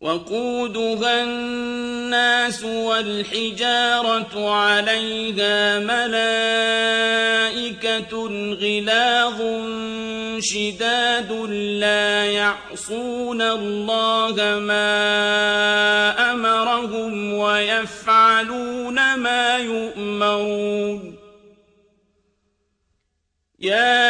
وقودها الناس والحجارة عليها ملائكة غلاظ شداد لا يعصون الله ما أمرهم ويفعلون ما يؤمرون. يا